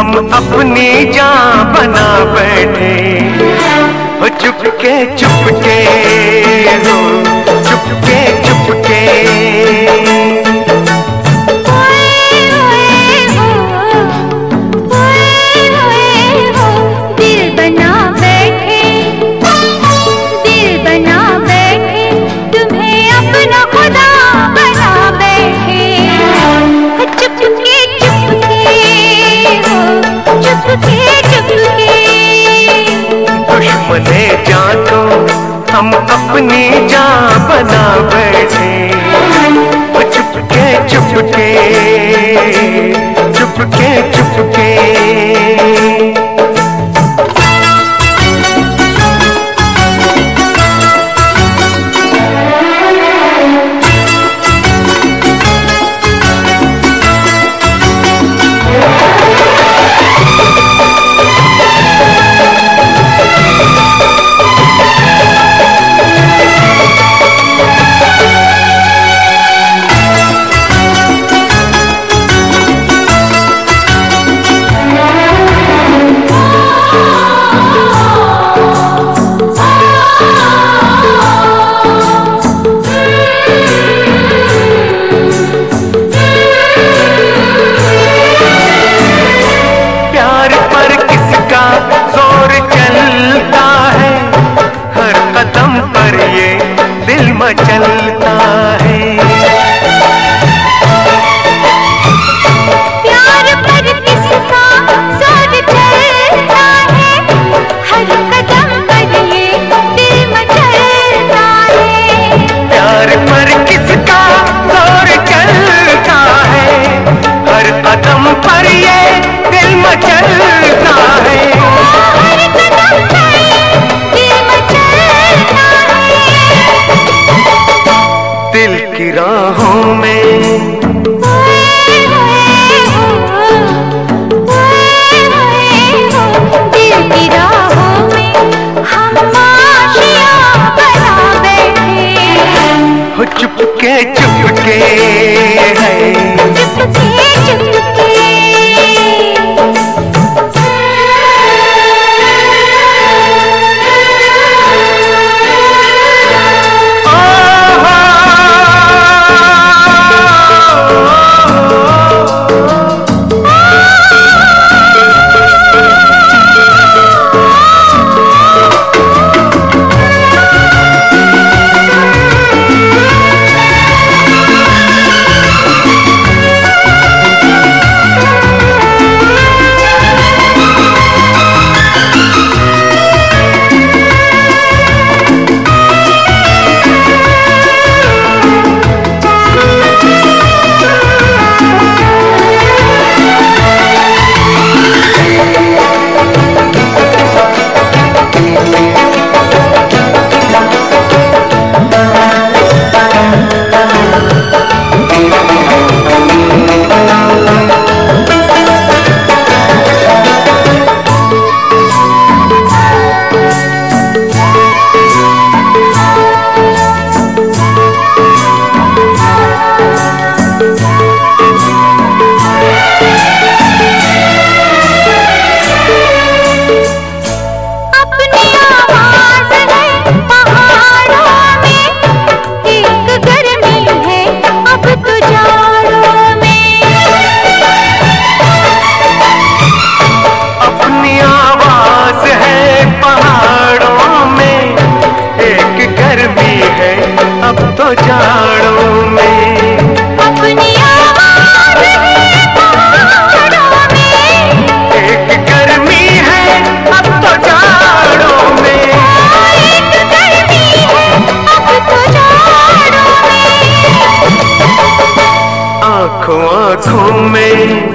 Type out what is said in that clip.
हम अपनी जान बना बैठे। हो चुपके चुपके हो चुपके चुपके। अपनी जान बना बैठे। चुपके चुपके चुपके चुपके। चुपके चुपके है। चुपके चुपके 从没